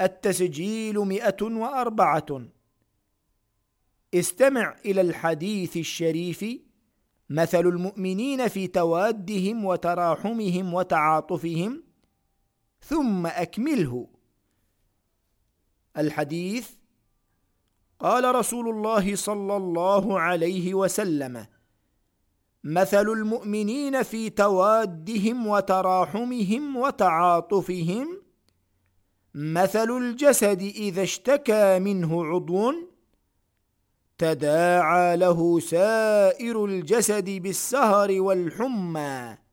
التسجيل مئة وأربعة. استمع إلى الحديث الشريف. مثل المؤمنين في توادهم وتراحمهم وتعاطفهم. ثم أكمله. الحديث قال رسول الله صلى الله عليه وسلم مثل المؤمنين في توادهم وتراحمهم وتعاطفهم. مثل الجسد إذا اشتكى منه عضو تداعى له سائر الجسد بالسهر والحمى.